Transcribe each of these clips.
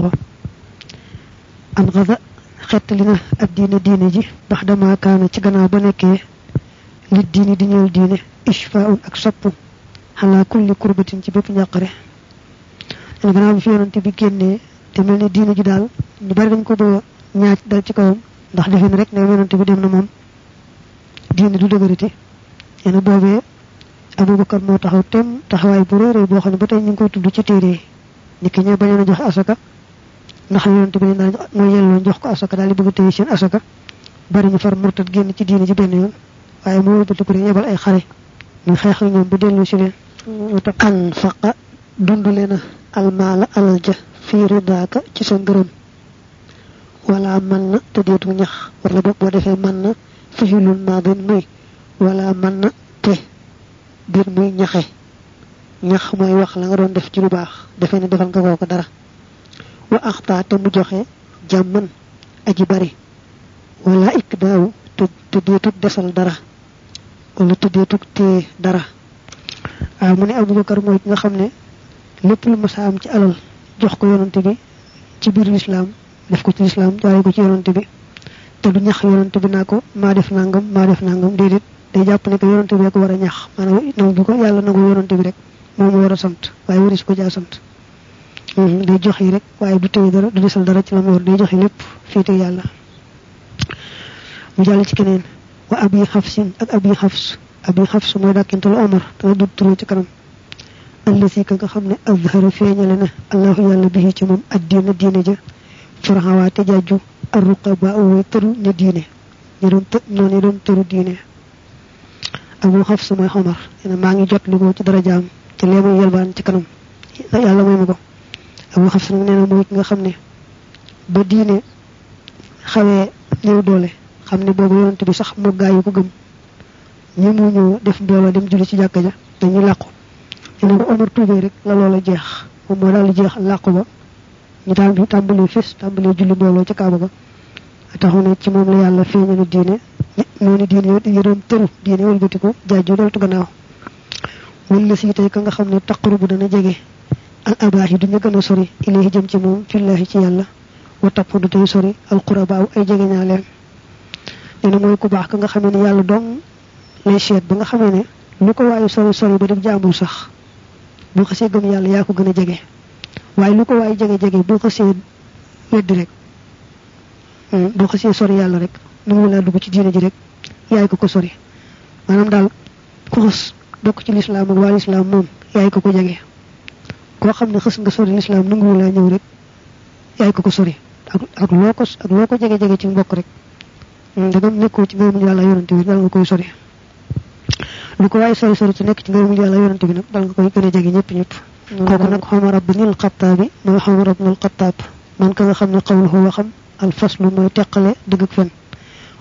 loxo an xada xettali na ab diine diine ji ndax dama kaana ci gannaaw ba nekkee li diine di ñëw diine ishfaun ak sopp xalaa kulli kurbatin ci bépp njàqare ene gannaaw bi fi yonante bi génnee te mel ni diine ji daal ñu bari dañ ko bëgg ñaaj dal ci kawam ndax defin rek ne yonante bi dem na moom diine du dëgërati ene boobee abubakar moo taxaw tem taxawaay bu rëy rëy boo xam ne ba tey ñu ngi koy tudd ci téere ni ki ñoo bañoon a joxe asaka ndax yonante bi daal mooy yelloon jox ko asaka daal di bëgg téye seen asaka. Bari ñu far murtad génn ci diine ji benn yoon. Waaye moo wëlbati ko yebal ay xare. Ñu xeex ak ñoom bu dellu si leen. An faqa dundule na almaala alal ja fii ridaaka ci sa ngërëm. Wala man na te deetu ñax. Wala boog boo defee man na fihilun maadin muy. Wala man na te biir muy ñaxe. Ñax mooy wax la nga doon def ci lu baax. Defee ne defal nga kooko dara wa axtaa te mu joxe jàmman aji bari. Wala ik daaw te te deetut desal dara. Wala te deetut tee dara. Waaw mu ne abubakar mooy ki nga xam ne lépp lu masa am ci alal jox ko yonante bi ci biir lislaam def ko ci lislaam jaare ko ci yonante bi. Te du ñax yonante bi naa ko maa def nangam maa def nangam déedéet. Day jàpp ne ko yonante bi ko war a ñax. Maanaam nangu ko yàlla nangu yonante bi rek moom mu war a sant waaye waris ko jaa sant day joxe rek waaye du tëye dara du desal dara ci la mu war day joxe lépp féete yàlla mu jàll ci keneen wa abi xafsin ak abi xafs abi xafs mooy dàkkintalu omar dana dut turu ci kanam allasi ka nga xam ne azhara feeñale na allahu yàlla bihi ci moom addiina diine ja faraxawaa te jàjju arruqaba way tëru ña diine ñu doon të noonu doon tëru diine abu xafs mooy omar maa ngi jot li ko ci dara jaam ci leemu yelbaan ci kanam yàlla mooy ma ko abu xafs nag nee na mooy ki nga xam ne ba diine xawee néew doole xam ne boobu yonante bi sax moo gaa ko gëm. Ñi mu ñëw def mbooloo dem julli ci jàkka ja dañu làqu. Ñu ne Omar tuubee rek la loola jeex. Moom moo daal di jeex làqu ba. Ñu daal di tàmbalee fis tàmbalee julli mbooloo ca kaaba ga. Taxu ne ci moom la yàlla feeñal diine. Noonu diine yi doon tëru diine wëlbatiku jaaju deltu gannaaw. Wala si tey ka nga xam ne taqaru bu dana jege al abaax yi duñu gën a sori ilayhi jëm ci moom fillahi ci yàlla. Wa du tey sori al qurabaaw ay jege ñaa leen na mooy ku baax ka nga xamee ne yàlla dong lay seet ba nga xamee ne lu ko waayu sori sori ba def jaambul sax. Boo xasee gëm yàlla yaa ko gën a jege. Waaye lu ko waayu jege jege boo xasee weddi rek boo xasee sori yàlla rek mu laa dugg ci diine ji rek yaay ko ko sori. Maanaam daal ku xës bokk ci lislaam ak moom yaay ko ko koo xam ne xës nga sori lislaam nanguwu laa ñëw rek yaay ko ko sori ak ak loo ko ak loo ko jege jege ci mbokk rek. Dagam nekkoo ci ngërëmul yàlla yonante bi dal nga koy sori lu ko waaye sori sori ci nekk ci ngërëmul yàlla yonante bi nag dal nga koy gën a jege ñëpp ñëpp kooku nag xomar abnil xattaabi mooy xomar abnil xattaab man ka nga xam ne xawluhu waxam al faslu mooy teqale dëgg ak fen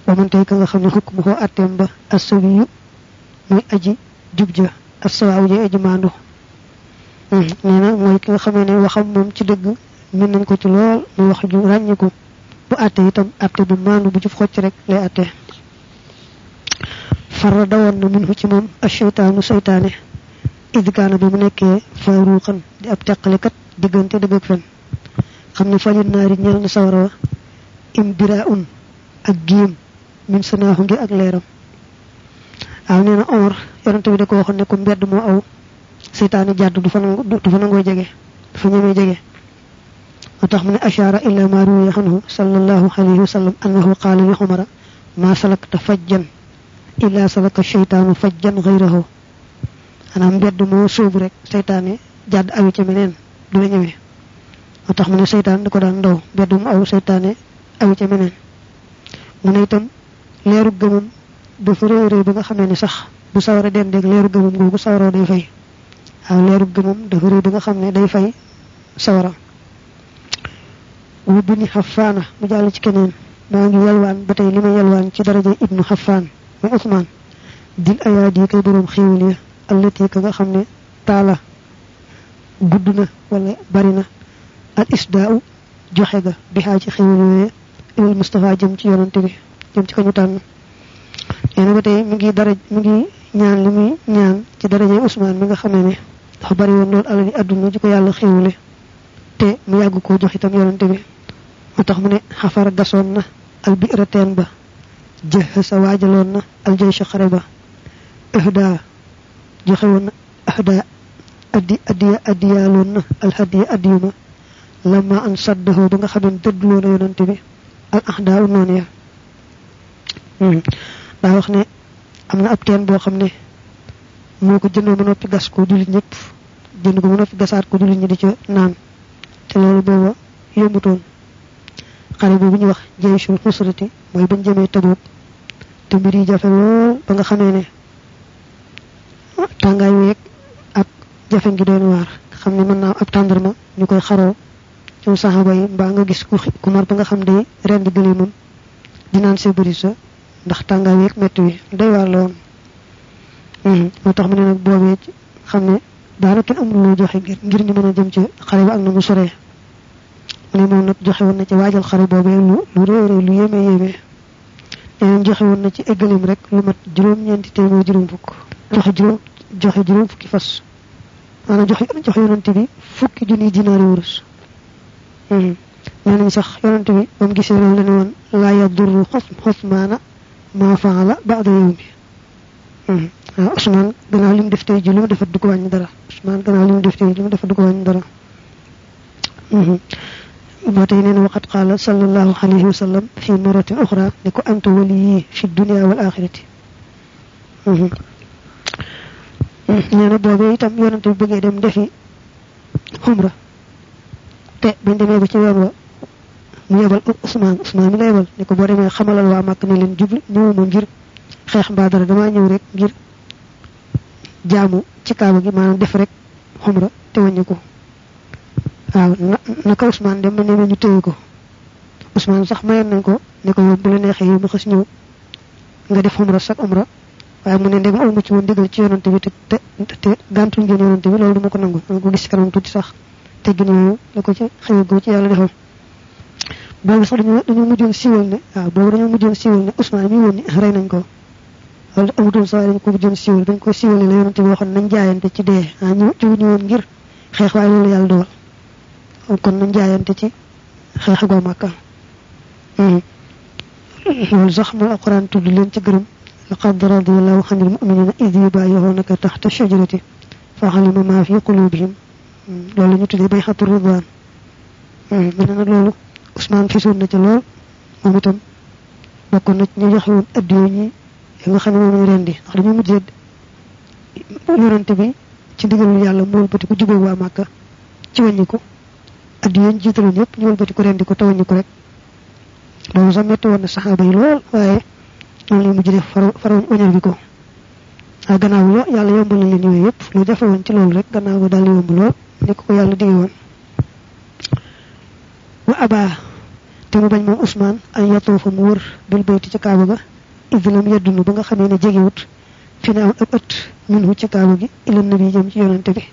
wa man tey ka nga xam ne xukk mu ko atteem ba assawiyu muy aji jub ja. Assawaaw ji aji maandu nee na mooy ki nga xamee ne waxam moom ci dëgg min nañ ko ci lool muy wax ju ràññiku bu àtte itam àtte bu maandu bu jub xocc rek lay àtte. Farra dawoon na minhu ci moom asheytaanu seytaane. Idkaana bi mu nekkee faaruuxan di ab teqalikat diggante dëgg ak fen. Xam ne naari ñeel na sawara wa imbira un ak giim min sanaaxu ngir ak leeram. Waaw nee na Omar yonante bi da ko waxoon ne ko mbedd moo aw سيطان جاد دو فنا نغو جيغي دو فنا نغو جيغي وتخ من اشار إلى ما روي عنه صلى الله عليه وسلم انه قال لعمر ما سلك تفجا الا سلك الشيطان فجا غيره أنا مبد مو سوب رك سيطان جاد اوي تي منين دو نيوي وتخ من سيطان دكو دان دو بد مو أو سيطان اوي تي منين من ايتم ليرو گمم دو فري ري بيغا خامي صح بو ساورا دين ليرو گمم گوكو ساورا دي فاي waaw leeru gëmam dafa réy ba nga xam ne day fay sawara. Wu bini xafaana mu jàll ci keneen. Maa ngi yalwaan ba tey li ma yalwaan ci daraja ibnu xafaan muy Usmaan. Dil ayaat yi kay boroom xéewal ya allati ka nga xam ne taala gudd wala bari na. Al isdaau joxe ga bi xaa ci xéewal yooye ilal Mustafa jëm ci yonante bi jëm ci ko ñu tànn. Nee ngi dara mi ngi ñaan li muy ñaan ci daraje Usmaan mi nga xamee dafa bari woon loolu alali àdduna ji ko yàlla xéewale te mu yàgg koo jox itam yonante bi moo tax mu ne xafara gasoon na al bi'ra teen ba jëh sa waajaloon na al jaysh xare ba ahda joxe woon na ahda addi addiya addiyaaloon na al hadiya addiyuma lama an saddahu ba nga xamoon dëddloo na yonante bi al ahda u noonu ya daa wax ne am na ab teen boo xam ne moo ko jëndoo ba noppi gas ko julit ñëpp. Jënd ko ba noppi gasaat ko julit ñi di ca naan. Te loolu booba yombutoon. Xare boobu ñu wax jeysul xusrati mooy bañ jëmee tabuk te mbir yi jafe lool ba nga xamee ne tàngaay weeg ak jafe ngi doon ne mën naa ab tàndarma ñu koy xaroo. Ci saxaba yi mbaa nga gis ku ku mar ba nga xam day rend gëleemam di naan see bëri sa ndax metti day moo tax mu ne nag boobee xam ne daana kenn amul loo joxe ngir ngir ñu mën a jëm ci xare ba ak na mu soree mu ne moom nag joxe woon na ci waajal xare boobee lu lu réy réy lu yéeme yéeme yeneen joxe woon na ci eggalim rek lu mat juróom-ñeenti téeméer juróom fukk joxe juróom joxe juróom fukki fas maanaam joxe joxe yonante bi fukki junniy dinaari wurus nee nañ sax yonante bi ba mu gisee loolu la ne woon laa yadurru xosmaana maa faala baada yow mi Ousmane gannaaw li mu def tey ji lu mu defat du ko wàññi dara Ousmane gannaaw li mu def tey ji lu mu defat du ko wàññi dara ba tey nee na waqat qaala sallallahu alayhi wa sallam fi maratin uxra ne ko anta waliyi fi dunia wal axirati nee na boobee itam yonante bi bëggee dem defi xumra te bañ demee ba ci yoon wa mu yebal Ousmane Ousmane mi la yebal ne ko boo demee xamalal waa màkk ne leen jublu ñëwuma ngir xeex mbaa dara damaa ñëw rek ngir jaamu ci kaaba gi maanaam def rek xumra te wàññi ko. Waaw na naka Ousmane dem ne ñu téye ko. Ousmane sax mayoon nañ ko ne ko bu la neexee mu xës ñëw nga def xumra sak umra. Waaye mu ne ndegam amu ci woon digal ci yonante bi te te te gàntul ngeen yonante bi loolu duma ko nangu. Dama ko gis ci kanam tuuti sax teggin yooyu la ko ci xëy go ci yàlla defal. Boobu sax dañoo dañoo mujjoon siiwal ne waaw boobu dañoo mujjoon siiwal ne Ousmane mi woon ni rey nañ ko loolu amutoon sax dañ ko mujjoon siiwal dañ ko siiwal la yonante bi waxoon nañ jaayante ci dee ah ñu ci ñu woon ngir xeex waaye loolu yàlla dogal kon nañ jaayante ci xeex goo màkka loolu sax mooy alquran tudd leen ci gërëm laqad radiyallahu anil mu'minina idh yubayyi'unaka tahta shajarati fa alima ma fi qulubihim loolu ñu tuddee bay'atu ridwan mu ne nag loolu Ousmane fisoon na ci lool moom itam bokkoon na ñu joxe woon addiyo ñi yi nga xam ne moom lañ rendi ndax dañoo mujjee yonante bi ci ndigalul yàlla mu wëlbati ko jubóog waa màkka ci wàññi ko. Addiyo ñu jiitaloon yëpp ñu wëlbati ko rendi ko te wàññi ko rek. Loolu sax metti woon na saxaaba yi lool waaye noonu lay mujj def faro oñal bi ko. Waaye gannaaw yo yàlla yombal na leen yooyu yëpp. Lu woon ci loolu rek gannaaw ga daal yomb lool ni ko yàlla dige woon. Wa abaa te mu bañ moom Ousmane an yatoofa mu wër bil bayti ci kaaba ga idlam yeddunu ba nga xamee ne jegewut. Fi ne am ab ëtt minhu ci kaaba gi ila nabi jëm ci yonante bi.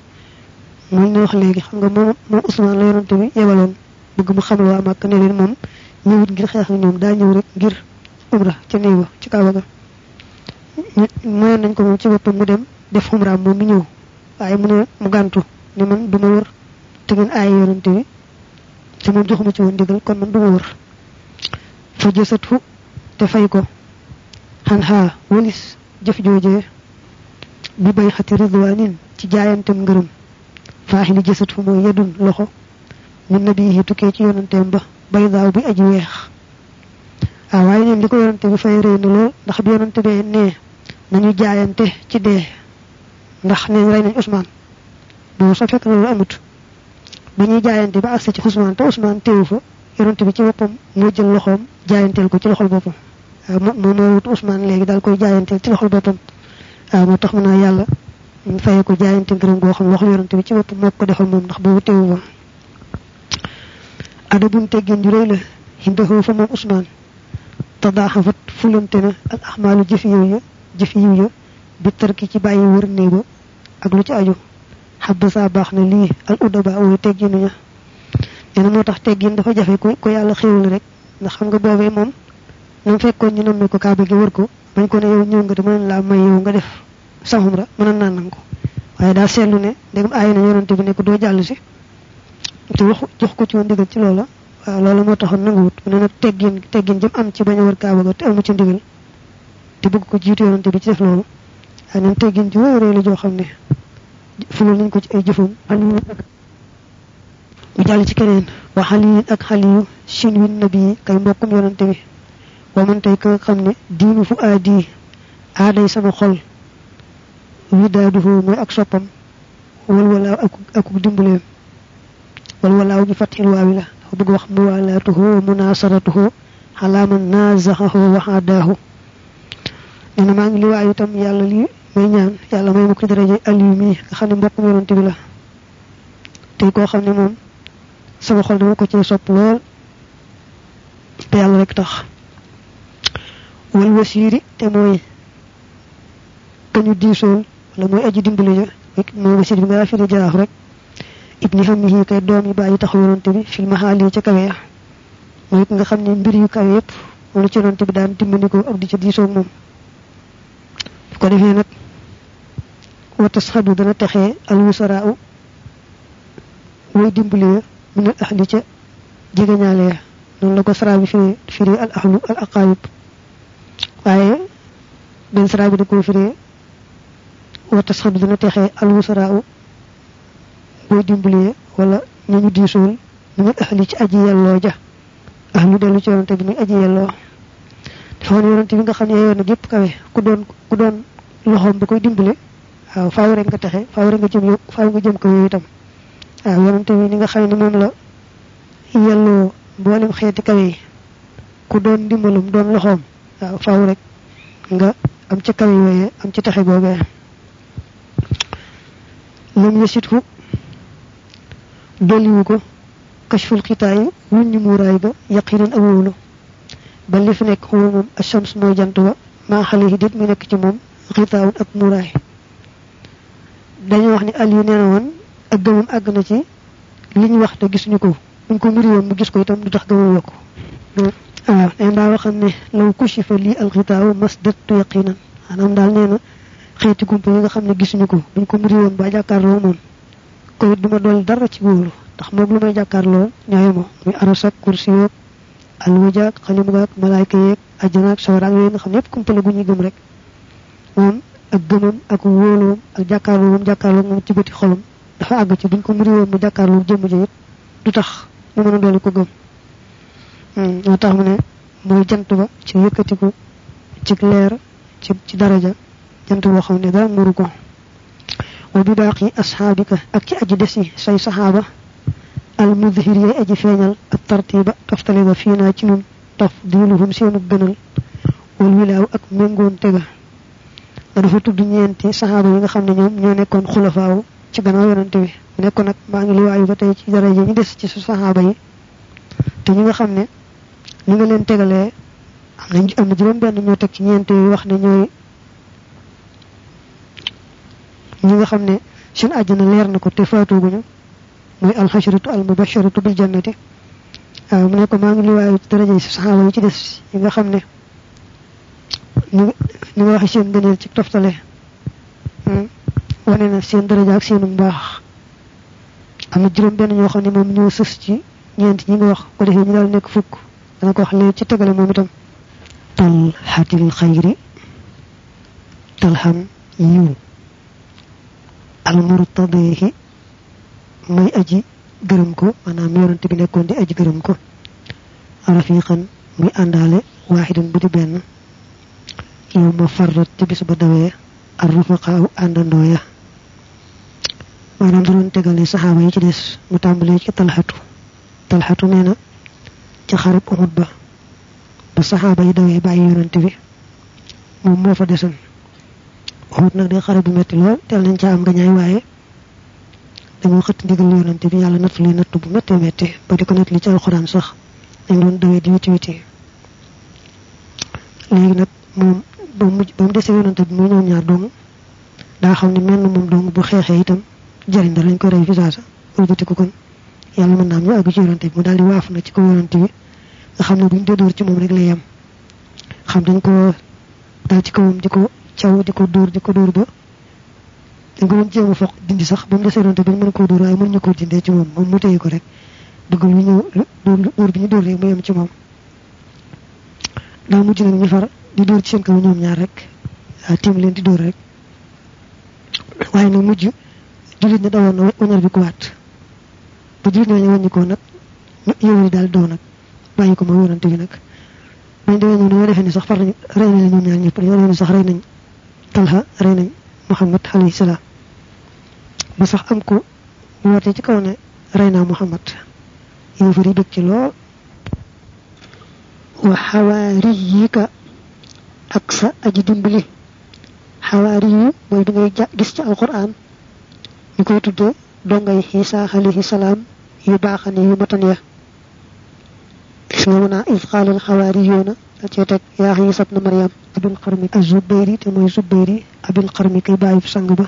Mooy ne wax léegi xam nga moom moom Ousmane la yonante bi yebaloon. Bëgg mu xamal waa Màkka ne leen moom ñëwut ngir xeex ak ñoom daa ñëw rek ngir umra ca néeg ba ci kaaba ga. Mayoon nañ ko moom ci boppam mu dem def umraam moom mu ñëw. Waaye mu ne mu gàntu ne man duma wër te ngeen aay yonante bi te moom joxuma ci woon digal kon man duma wër. Fa jësat fu te fay ko انها ولس جف جوجي ببي خاتي رضوان تي جايانتم فاحل جسد فم يد لخو من نبي هي توكي تي يونتم با بيضا بي أجي ويخ اواين ليكو يونتي بي فاي رين لو ناخ بي يونتي بي ني نانيو تي دي ناخ ني راي ناي عثمان دو صافيك لو أموت بني جايانتي با اسي تي عثمان تو عثمان تيوفو يونتي بي تي وبم مو لخوم جايانتل كو تي لخول moo moo wut Ousmane léegi daal koy jaayanteel ci loxol boppam waaw moo tax mu naa yàlla faye ko jaayante ngërëm goo xam loxol yonante bi ci boppam moo defal moom ndax boobu teewu fa ada buñ teggin ju rëy la xindahoo fa moom Ousmane tadaaxafat fulante na al axmaalu jëf yiw ya jëf yiw ya bi tarki ci bàyyi wër ba ak lu ci aju xabba saa baax na lii al udaba wooy tegginu ña nee na teggin dafa jafe ko yàlla xéwal rek ndax xam nga boobee moom nam fekkoon ñu nammee ko kaaba gi wër ko bañ ko ne yow ñëw nga de mën laa may yow nga def saxumra mën naan nan ko waaye daa seetlu ne ndegam aay na yonante bi ne ko doo jàll si te wax jox ko ci woon ndigal ci loola waaw loola moo taxoon nanguwut. Mu ne nag teggin teggin jëm am ci bañ a war kaaba ga te amu ci ndigal te bëgg ko jiitu yonante bi ci def loolu. Waaye neen teggin ji wéy réy la joo xam ne fulul nañ ko ci ay jëfam. Ak mu jàll ci keneen wa xaliyin ak xaliyu sin win nabi kay mbokkum yonante bi wa man tey ka xam ne diinu fu aadi aaday sama xol. Widaaduhu mooy ak soppam. Wal walaaw ak akuk dimbuleem wal walaaw gi fathil waawi la. Dafa bëgg wax muwaalaatuhu wa munaasaratuhu xalaa man naazaxahu wa xaadaahu nee na maa ngi liwaayu itam yàlla li may ñaan yàlla may ma ko daraje aliyu mii nga xam bi la. Tey koo xam ne sama xol dama ko cee sopp lool. Te yàlla rek tax wal wasiiri te mooy kañu diisool wala mooy aji dimbali ja mooy wasiir bi nga firi jaraaf rek ibni xam ni kay doom yi bàyyi tax yonante bi fil mahaali ca kawe ya mooy nga xam ne mbir yu kawe yépp moom la ci yonante bi daan dimbali ko ak di ca diisoo moom bu ko defee nag wa tasxadu dana texee alwusaraau way dimbali ya min al ahli ca jegeñaale ya noonu la ko sara bi firi firi al ahlu al aqaayib waaye benn sara bi da koo firi wa tasxadu dana texee al wusaraau way dimbali ya wala ñu ñu diisool min al ahli ci aji yelloo ja ahlu dellu ci yonante bi muy aji yelloo dafa woon yonante bi nga xam ne yoon na gépp kawe ku doon ku doon loxoom ba koy dimbale waaw faaw rek nga texe faaw rek nga jëm faaw nga jëm kawe itam. Waaw yonante bi ni nga xam ne moom la yelloo mboolem xeeti kawe ku doon dimbalum doon loxoom waaw faaw rek nga am ca kawe yooyee am ci texe googee lam yasithu dolliwu ko kashful xitaay wuñ ñu muuraay ba yaqinan awóolu ba li fi nekk xuwa moom ashams mooy jant ba maa xale yi dit mu nekk ci moom xitaawun ak muuraay. Dañu wax ni Aliou nee na woon ak gëmam àgg na ci li ñu wax te gisuñu ko. Buñ ko muri woon mu gis ko itam du tax gëmam yokku waaw nee daa waxam ne law kushifa lii alxitaaw masdattu yaqinan maanaam daal nee na xeeti gumpa yi nga xam ne gisuñu ko buñ ko muri woon ba jàkkaarloo moom ko duma dool dara ci wóolu ndax moom lu may jàkkaarloo ñooy mo muy arasak kursi yoog alwajaak xalim gaak malaayka yeeg ajjanaak sawaraak yooyu nga xam ne yépp kumpa la gu ñuy gëm rek moom ak gëmam ak wóoloom ak jàkkaarloo moom jàkkaarloo moom ci bëti xolum dafa àgg ci buñ ko muri woon mu jàkkaarloo jëmm ji it du tax mu mën a dooli ko gëm moo tax mu ne mooy jant ba ci yëkkatiku ci leer ci ci daraja jant boo xam ne dara muru ko wa bi baaqi asxaabika ak ci aji des yi say saxaaba al mudhir yay aji feeñal ak tartiba toftale ba fii naa ci nun taf diiluhum seenu gënal wal wilaaw ak méngoon tega da dafa tudd ñeenti saxaaba yi nga xam ne ñoom ñoo nekkoon xulafaaw ci gannaaw yonante bi nekkoon nag maa ngi liwaayu ba tey ci daraja ñu des ci saxaaba yi te ñi nga xam ne ñi nga leen tegalee am nañ am na juróom benn ñoo teg ci ñeent yooyu wax ne ñooy ñi nga xam ne seen àjjana leer na ko te faatooguñu muy alxasharatu almubasharatu bil jannati. Waaw mu ne ko maa ngi liwaayu daraja yi saxaaba yi ci des yi nga xam ne ñu nga waxe seen ngëneel ci toftale wane na seen daraja ak seenu mbaax. Am na juróom benn ñoo xam ne moom ñoo sës ci ñeent ñi nga wax ko defee ñu daal nekk fukk dana ko wax léegi ci tegale moom itam talxatil xayri talxam yiw almurtadihi muy aji gërëm ko maanaam yonante bi nekkoon di aji gërëm ko. Rafiqan muy àndaale waaxidan bu di benn. Yow ma farrat ci bis ba dawee ar rufaqaaw àndandoo ya. Maanaam da doon tegale saxaaba yi ci des mu tàmbalee ci talxatu talxatu nee ci xarib Uhud ba ba saxaaba yi dawee bàyyi yonante bi moom moo fa desoon. Uhud nag day xare bu metti lool teel nañ ca am nga ñaay waaye dañoo xëtt ndigal yonante bi yàlla natt li natt bu méttee métti ba di ko nett li ci alxuraan sax dañ doon dawee di witi witi léegi nag moom ba mu ba mu desee yonante bi muy ñoom ñaar dong daa xam ne mel na moom dong bu xeexee itam jëriñ da lañ ko rey fi saasa ko kon yàlla mën naa am ñu àgg ci yonante bi mu daal di waaf na ci ko yonante bi nga xam ne buñ dee dóor ci moom rek lay yem xam dañ ko daal ci kawam di ko caw di ko dóor di ko dóor ba dañ ko doon jéem a dindi sax ba mu desee doonte bañ mën koo dóor waaye mën ñu koo dindee ci moom moom mu téye ko rek bëgg lu ñëw dóor bi ñu dóor rek mu yem ci moom daa mujj nag ñu far di dóor ci seen kaw ñoom ñaar rek tiim leen di dóor rek waaye nag mujj jullit ne dawoon na wañar bi ko waat ba jullit ne wàññi ko nag yow daal doo nag bàyyi ko ma yonante bi nag bañ demee ñoom dañoo defee ni sax far nañ rey nañ ñoom ñaar ñëpp dañoo sax rey nañ talha rey nañ muhammad alayhi salaam ba sax am ko woote ci kaw ne rey muhammad yow fari bëgg ci lool wa xawaariyika ak sa aji dimbali xawaari yu mooy bi ngay gis ci alquran ñu koy tudde dongay xiisa alayhi salaam yu baaxane yu matan ya شونا إذ قال الحواريون فتيتك يا عيسى ابن مريم أبي القرم الزبيري تموي زبيري أبي القرم كي باي سنغبا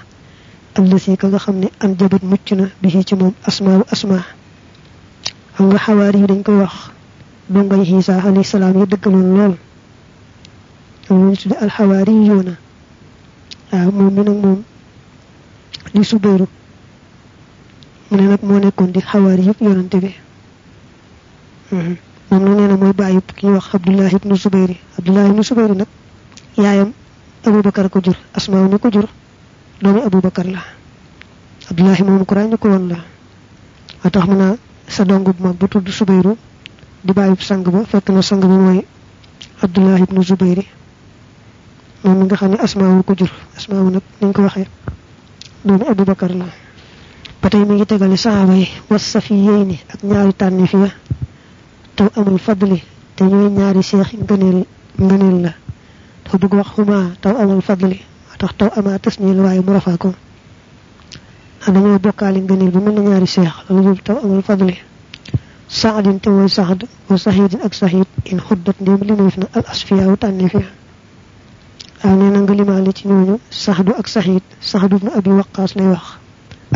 الذي كغا خمني أنجبت مجنا به تموم أسماء أسماء هم حواري دنكو وخ دونغي عيسى عليه السلام يدقلون لول. ñu tudd al hawariyuna waaw moom mi nag moom di subéeru mu ne nag moo nekkoon moom nee na mooy bàyyi ki wax abdullah ibnu subayri abdullah ibnu subayri nag yaayam abubakar ko jur asmaaw mi ko jur doomi abubakar la. Abdullahi moom ko ràññu ko woon la. Wa tax mu naa sa dong bu bu tudd subayru di bàyyi sang ba fekk na sang ba mooy abdullah moom mi nga xam ne asmaawu ko jur. Ko la. Ba tey mi ngi yi was ak ñaari tànni fiya taw amul fadli te ñooy ñaari seex ngëneel ngëneel la dafa bëgg wax xuma taw amul fadli tax taw ama tasnil waaye mu rafaa ko dañoo bokkaali ngëneel bu mel na ñaari seex loolu yóbbu taw amul fadli saadin te mooy saxd wa saxiidin ak saxiid in xuddat ndéem limeef na al asfiyaawu tànni fiya waaw nee na nga limaale ci ñooñu saxdu ak saxiid saxdu ibnu abi waqaas lay wax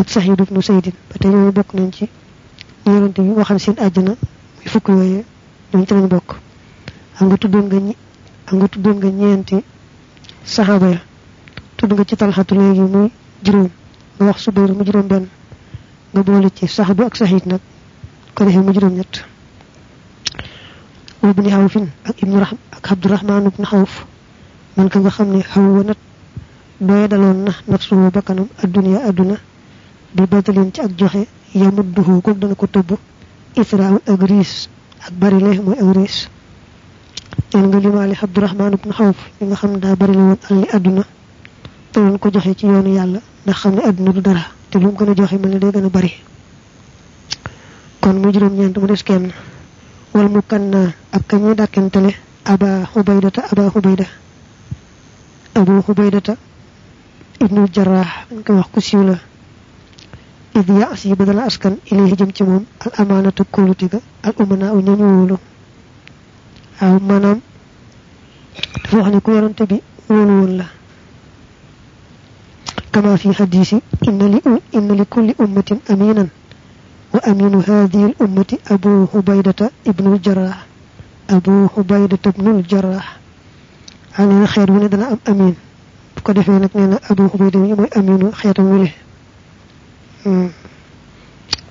ak saxiid ibnu saydin ba tey ñooñu bokk nañ ci yonante bi waxal seen àjjana fukk yooyu ñoom ci lañ bokk. Xam nga tuddoon nga xam nga tuddoon nga ñeenti saxaaba ya. Tudd nga ci talxatu léegi muy juróom. Nga wax subayr mu juróom benn nga boole ci saxdu ak saxiid nag. Ko defee mu juróom ñett wa ibni ak ibnu rahm ak abdurahmaan ibnu xawf man ka nga xam ne xaw wa nat doye daloon na nafsuhu bakkanam adduniya adduna. Bi badalin ci ak joxe yamudduhu kook dana ko tëbb israel ak riis ak bari le mooy ak riis leen nga limaali abdurahmaan ibnu xawf yi nga xam daa bari la woon alli adduna te doon ko joxe ci yoonu yàlla ndax xam ne adduna du dara te lu mu gën a joxe mel ne bari kon mu juróom-ñeent mu des kenn wal mu kannaa ak ka ñuy dàkkentele aba xubaydata aba xubayda abu xubaydata ibnul jarraax dañ koy wax ku siiw إذ يأسي بدل أسكن إليه ilayhi الأمانة كل تيغا الأمناء amaanatu أو منام al umana u ñañu wóolu كما في حديث إن, إن لكل أمة أمينا وأمين هذه الأمة أبو هبيدة ابن الجراح. أبو هبيدة ابن الجراح. أنا خير من أمين. بكده فينا أبو هبيدة أمين خير منه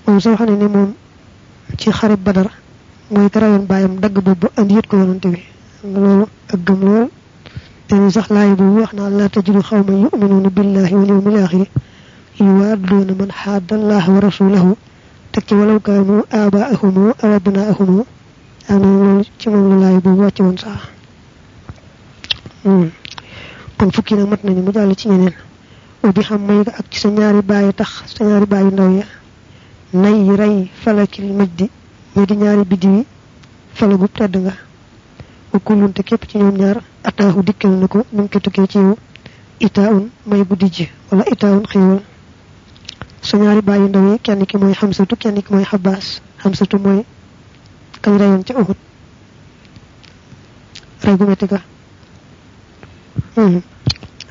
moom soo xam ne ne moom ci xarib badar mooy ka rayoon bàyyam dagg boobu andi yët ko yonante bi nga loolu ak gëm lool ni sax laay boobu wax naa laa tajidu xawman yuminuuna billahi wal yawmil axiri yuwaadduuna man xaadda allaha wa rasulahu ci walaw kaanu aabaahum aw abnaahum am na loolu ci moom la laay boobu wàcce woon sax kon fukki nag mat nañu mu jàll ci ñeneen ubi xam may ak ci sa ñaari bàyyi tax sa ñaari bàyyi ndaw ya. Nay rey falakil majdi muy di ñaari biddi wi falagub tedd nga. Wa kullunte képp ci ñoom ñaar ataahu dikkal na ko mu ngi ko ci yow. Itaun may bu dijj wala itaun xéewal. Sa ñaari bàyyi ndaw yi kenn ki mooy xamsatu kenn ki mooy xabaas xamsatu mooy kañ reyoon ca Uhud. Rey gu metti ga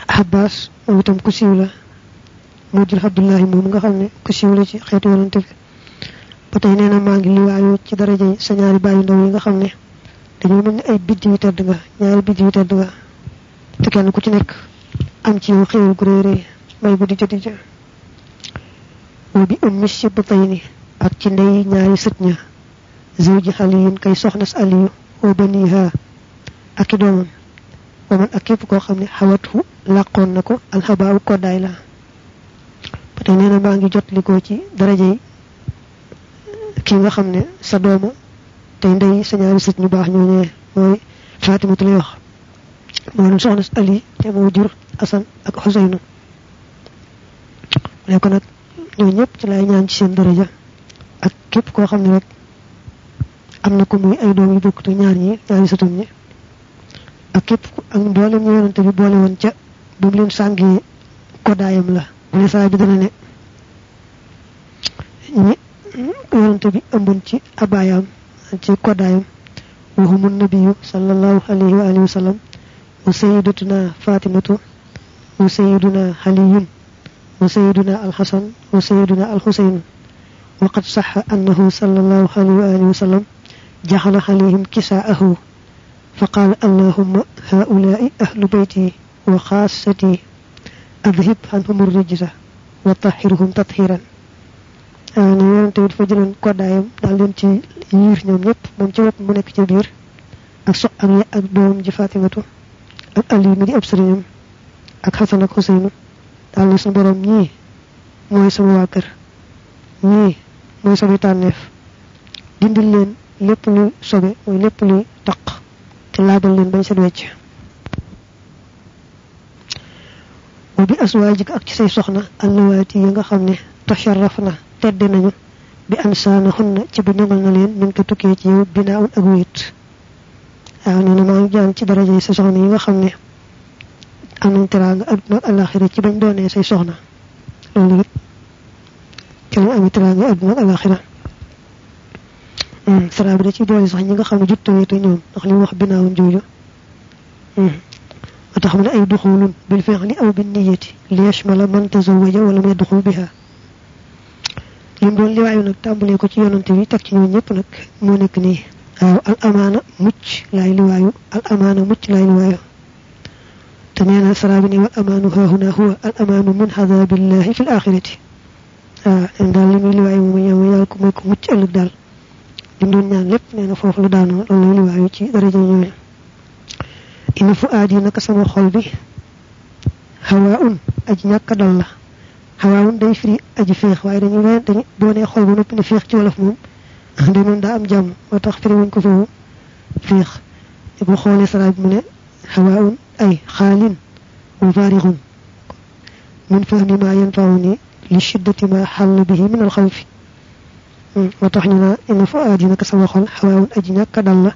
Abbas moom itam ku siiw la moo jël Abdullahi moom nga xam ne ku siiw la ci xeetu yonante bi ba tey nee na maa ngi liwaayoo ci daraja yi sa ñaari bàyyi ndaw yi nga xam ne dañoo mel ni ay biddi yu tedd nga ñaari biddi yu tedd nga te kenn ku ci nekk am ci yow xéewal gu rëy rëy may bu di joti ja wa bi ummi sibtayni ak ci ndey ñaari sët ña zawji xaliyin kay soxnas aliyu wa baniha ak i doomam wa man ak képp koo xam ne xawathu làqoon na ko alxabaawu koddaay la. Ba nee na maa ngi jot likoo ci darajey ki nga xam ne sa dooma tey ndey sa ñaari sët ñu baax ñooñee mooy fatimatu lay wax. Moo doon soxna ali te moo jur asan ak xuseynu. Ne ko nag ñoo ñëpp ci lay ñaan ci seen daraja. Ak képp koo xam ne rek am na ko muy ay doom yu bokkatu ñaar ñi ñaari sëtam ñi ak képp ak mboolem ñu yonante bi boole woon ca bu mu leen sàngee kodaayam la bu ne saa bi dana ne ñi yonante bi ëmboon ci abaayam ci kodaayam وهم النبي صلى الله عليه وآله وسلم وسيدتنا فاطمة وسيدنا علي وسيدنا الحسن وسيدنا الحسين وقد صح أنه صلى الله عليه وآله وسلم جعل عليهم كساءه فقال اللهم هؤلاء أهل بيتي وخاصتي أذهب عنهم الرجس وطهرهم تطهيرا أنا يونت بي فجلن كودايم دال لين تي يير ñoom ñep mom ci wet mu nek ci biir ak so ak ak doom ji fatimatu ak ali mi di ab serignam ak hasan ak husaynu dal ni sun borom ñi moy sama wa kër ñi moy sama tanef dindil leen lepp lu sobe moy lepp lu taq te laabal leen bañ set wecc wa bi aswaajik ak ci say soxna allawaati yi nga xam ne tasharraf na tedd nañu bi ansaana xunna ci bu ñongal na leen min ko tukkee ci yow binaawun ak wéet waaw nee na maa ngi jaan ci daraja yi sa soxna yi nga xam ne am nañ teraanga adduna ak alaxira ci bañ doonee say soxna loolu it ci lañ amee teraanga adduna ak alaxira sara bi da ci doole sax ñi nga xam ne jutta wéete ñoom ndax li wax binaawun jooju tax mu ne ay duxulun bil fi'li aw bin niyyati li yashmala man tazawwaja wala may duxul biha lim doon liwaayu nag tàmbalee ko ci yonante bi teg ci ñoo ñëpp nag moo nekk nii waaw al amaana mucc laay liwaayu al amaana mucc laay liwaayu te nee na sara bi ne wal amaanu haahuna huwa al amaanu min xadabillahi fi l axirati waaw daal li muy liwaayu moom yàlla ko mooy ko mucc ëllëg daal lim doon ñaan lépp nee na foofu la daanoo loolu lay liwaayu ci daraja ñooñu ina fu aadi naka sama xol bi xawaa un aji ñàkk dal la xawaawun day firi aji féex waaye dañu leen dañu boo nee xol ba noppi ne féex ci wolof moom day mel daa am jàmm moo tax firi wuñ ko foofu féex bu xoolee sara bi mu ne xawaawun ay xaalin wa faarixun min fahmi ma yanfauni li shiddati ma xàll bihi min al naa ina fu aadi naka sama xol xawaawun aji ñàkk dal la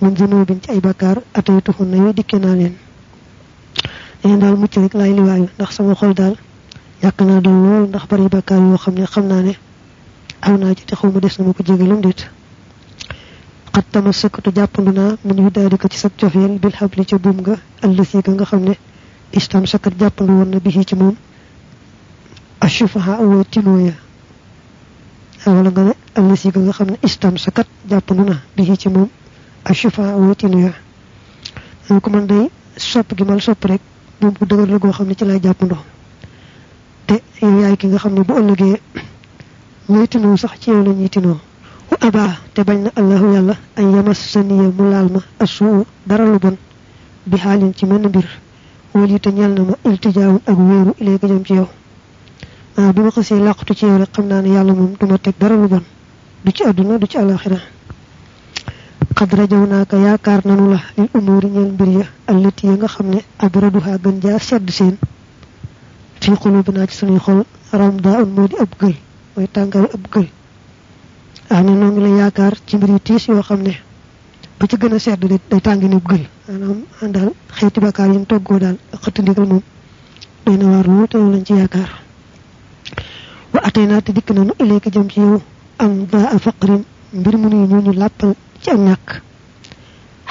min zunubin ci ay bakkaar ataytuhun na yooyu dikke naa leen leen daal mucc rek laay liwaayu ndax sama xol daal yàq naa doon lool ndax bari bakkaar yoo xam ne xam naa ne aw naa ci te xaw ma des na ma ko jégalum déet xat tama sëkkatu jàppandu naa min yu daal di ko ci sag cofeel bil xabli ca buum nga allësi ga nga xam ne istam sakkat jàppandu woon na bi ci moom ashufaha awoo tinoo ya wala nga ne allësi ga nga xam ne istam sakkat jàppandu na bi ci moom ashufaha awoo tinoo ya ko man day sopp gi mal sopp rek buum bu dëgër la goo xam ne ci lay jàppandoo te yow yaay ki nga xam ne bu ëllëgee ñooy tinoo sax ci yow la ñuy tinoo wa aba te bañ na allahu yàlla ay yamas saniya mu laal ma asuu dara lu bon bi xaalin ci menn mbir wali te ñal na ma iltijaawun ak wéeru ilee ko jëm ci yow ah bi ma xasee làqatu ci yow rek xam naa ne yàlla moom duma teg dara lu bon du ci àdduna du ci alaxira xad rajaw naa ko yaakaar nanu la lil umuuri ñeel mbir ya. Allati ya nga xam ne abraduha gën jaa sedd seen fii xulubinaa ci sunuy xol ramda un moo di ab gël mooy tàngaaru ab gël ah ne noo ngi la yaakaar ci mbir yu tiis yoo xam ne ba ci gën a sedd day tàng ni gël maanaam daal xeeti bakkaar yi ñu toggoo daal xëtt ndigal moom doy na waar loolu te loolu lañ ci yaakaar wa atay naa te dikk nanu ilayka jëm ci yow am daa a faqrin mbir mu ñu ñu làppal ci am ñàkk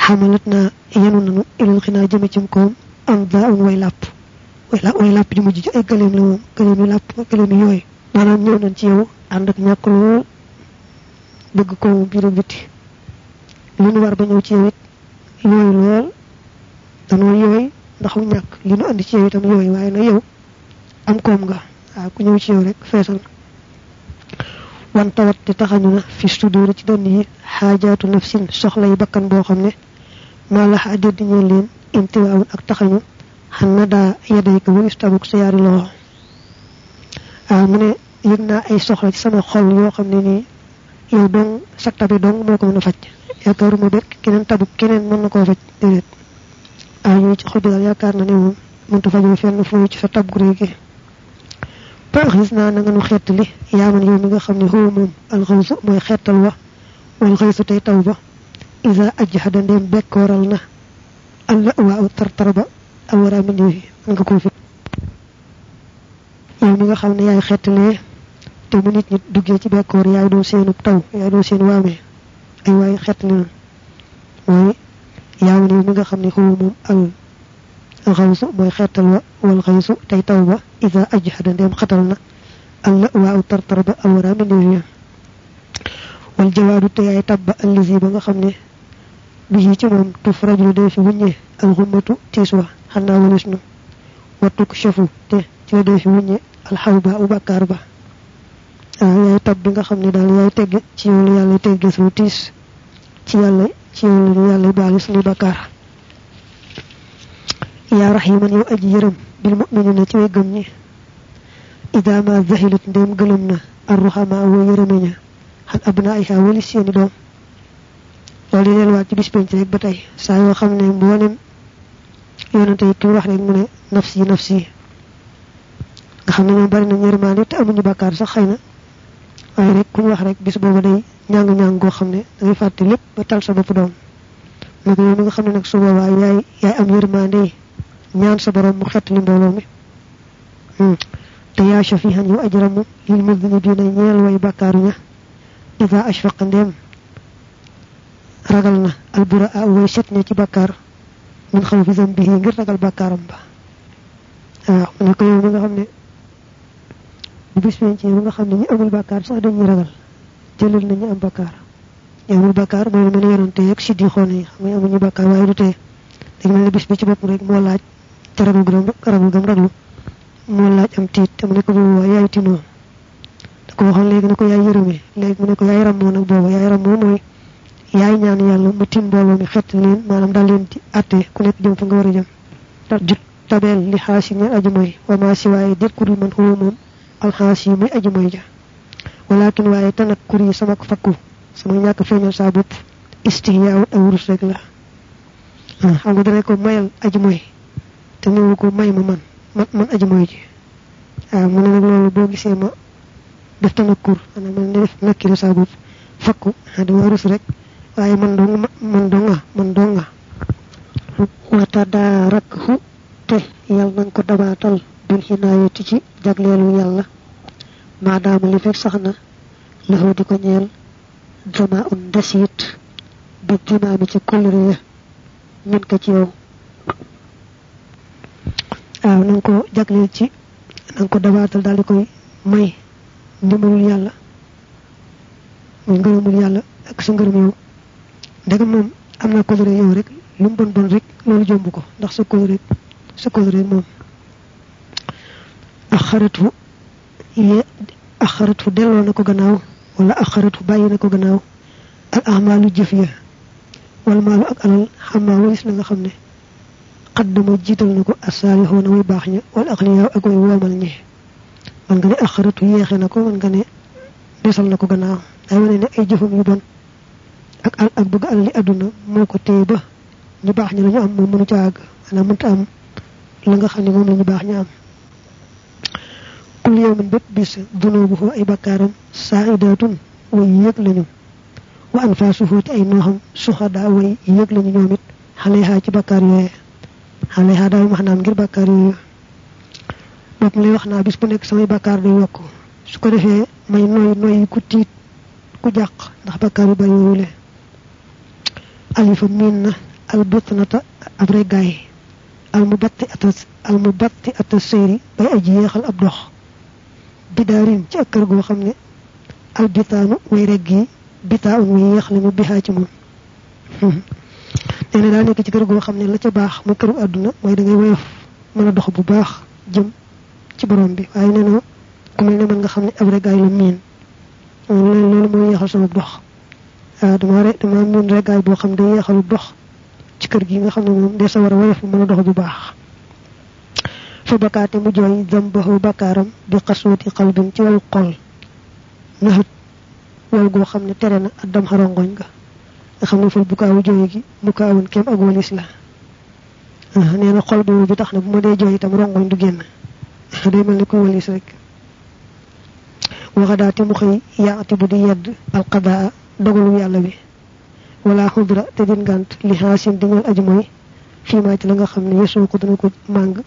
xamalat naa yenu nanu ilal xinaa jëme cim koom am daa un way làpp way làpp way làpp di mujj ci ay gëleem la yu làpp gëleem yu yooyu. Maanaam ñëw nañ ci yow ànd ak ñàkk lool bëgg ko moom biir biti. Li nu war ba ñëw ci yow yooyu lool danoo yooy ndax mu ñàkk. Li nu andi ci yow itam yooyu waaye nag yow am koom nga ku ñëw ci yow rek feesal wan tawat te taxañu na fi sudóori ci dënn yi xaajaatu nafsin soxla yi bakkan boo xam ne maa la xaa dédd ñeen leen intiwaawun ak taxañu xam na daa yeday ko wëris tabuk sa yaari loxo waaw mu ne ay soxla ci sama xol yoo xam ne nii yow dong sa tabi dong moo ko mën a faj bekk keneen tabu keneen mën na koo faj déedéet waaw yooyu ci xol bi daal yaakaar na ne moom mënta fajoo fenn fu ci sa tab gu réy gi paaxis naa na nga nu xettali yaaman yow mi nga xam ne xoo moom alxawsu mooy xettal wa wal xëysu tey taw ba isa ajjahada ndéem bekkooral na alla waa tartar ba awara min yi mën nga koo fit yow mi nga xam ne yaay xettalee te mu nit ñi duggee ci bekkoor yaay doon seenu taw yaay doon seen waamee ay waay xettali na mooy yaaman yow mi nga xam ne xoo moom al jawaadu te yaay tabba allazi ba nga xam ne bi ci moom tuf rajulu dee fi wuññe alxummatu tiis wa xannaa walis nu wattuk shafu te ci la dee fi wuññe alxaw ba u bàkkaar ba waaw yaay tab bi nga xam ne daal yaay tegg ci yow la yàlla tegge sunu tiis ci yàlla ci yow la yàlla baali sunu bàkkaar yaa raximan yow aji yërëm bil muminina ci way gëm ida ma zahilat ndéem gëlëm na arruxama way yërëme ña xan abna ay xaa wali seeni doom loolu di delluwaat ci bis rek ba tey saa yoo xam ne mboolem yonante yi wax rek nafsi nafsi nga xam ne bari na ñërmaande te amuñu bàkkaar sax xëy na waaye rek ku ñu wax rek bis boobu day ñàng ñàng goo xam da ngay fàtte lépp ba tal sa bopp doom nag yow nga yaay yaay am yi ñaan sa borom mu xett li mbooloo mi te yaa shafihan yow ajramu lil mudnibina ñeel way bàkkaaru ña ida ashfaqa ndéem ragal na albura a way set ña ci bàkkaar min xaw fi zambihi ngir ragal bàkkaaram ba waaw mu ne ko yow mi nga xam ne bu bis penc yi nga xam ne ñi amul bàkkaar sax dañuy ragal jëlal na ñu am bàkkaar ñu amul bàkkaar mooy lu mel ne yonante yeeg si di xoone yi xam nga amuñu bàkkaar waaye du tee dañ mel ne bis bi ci bopp rek moo laaj te ragul gëm ragul gëm raglu moo laaj am tiit te ne ko boobu yaay tinoo da ko waxoon léegi ne ko yaay yërëmee léegi mu ne ko yaay rammoo nag boobu yaay rammoo mooy yaay ñaan yàlla mu tim mbooloo mi xett leen maanaam daal leen ci atte ku nekk jëm fa nga war a jëm jut tabeel li xaasi ñeen aji mooy wa maa si waaye déet kur yi man xuwa moom alxaas yi muy aji mooy ja. Walakin waaye tanat kur yi sama fakku sama ñàkk feeñal saa bopp istihyaawut aw wurus rek la xam nga dana ko mayal aji mooy te newu ko may ma man man man aji mooy ji. Waaw mu ne nag loolu boo ma def tanakkur maanaam man ne def nakkiri saa bopp fakku dama rus rek. Waaye man dong man donga man donga wata daa rakk fu te yal nañ ko dabaatal bil xinaayati ci jagleelu yàlla. Maadaama li fekk sax na laxoo di ko ñeel jama un desiit jumaami ci kolore ya ko ci yow waaw na nga ko jagleel ci na nga ko dabaatal daal di koy may ndimbalul yàlla muy ngërëmul yàlla ak sa ngërëm yow ndegam moom am na kolore yow rek lu mu bon bon rek loolu jomb ko ndax sa kolore sa kolore moom axaratu ye axaratu delloo na ko gannaaw wala axaratu bàyyi na ko gannaaw al ahmaalu jëf ya wala maalu ak alal xamaa walis na nga xam ne xaddama jiital na ko asaalixoona way baax ña wala axniyaaw ak way woomal ñi man nga ne axaratu yeexe na ko man nga ne desal na ko gannaaw day wane ne ay jëfam yu bon ak al ak bëgg alali àdduna moo ko téye ba ñu baax ñi la ñu am moom mënu ca àgg maanaam mënta am la nga xam ne moom la ñu baax ñu am kul yawmin bépp bis dunubuhu ay bakkaaram saidatun way yëg lañu wa anfasuhu te ay nooxam suhada way yëg lañu ñoom it xaleha ci bakkaar yooye xaleha daal wax naam ngir bakkaar yooyu bopp lay wax naa bis bu nekk samay bakkaar day yokk su ko defee may noy noy ku tiit ku jàq ndax bakkaar yu bari yooyule alifa miin na albutnata ab reggaay almubatti atas almubatti atas seyri bay aji yeexal ab dox bidaarin ci ak kër goo xam ne way regg yi bitaaun way yeex lañu bixaa ci nee na daa nekk ci kër goo xam ne la ca baax muy këru àdduna mooy da ngay woyof mën dox bu baax jëm ci borom bi. Waaye nee na ku mel ne man nga xam ne ab regaay la miin. Loolu mooy yeexal sama dox. Waaw dama re dama miin regaay boo xam day yeexalu dox ci kër gi nga xam ne moom sa war woyof mën dox bu baax. Fa bakaate mu jooy zambahu bakaaram bi xaswati xalbin ci wal goo xam ne tere na xarongoñ nga nga xam ne fal bu kaawu jooy gi mu kaawun kem ak walis la nee na xol boobu bi tax na bu ma dee jooy itam rongoñ du génn. Day mel ni ku walis rek. Waxadaate mu xëy yaati bu di yedd alqadaa dogalu yàlla bi. Wala xudra te din ngant li xaasin di ñal aji mooy fii maa ci la nga xam ne yesoo ko dana ko màng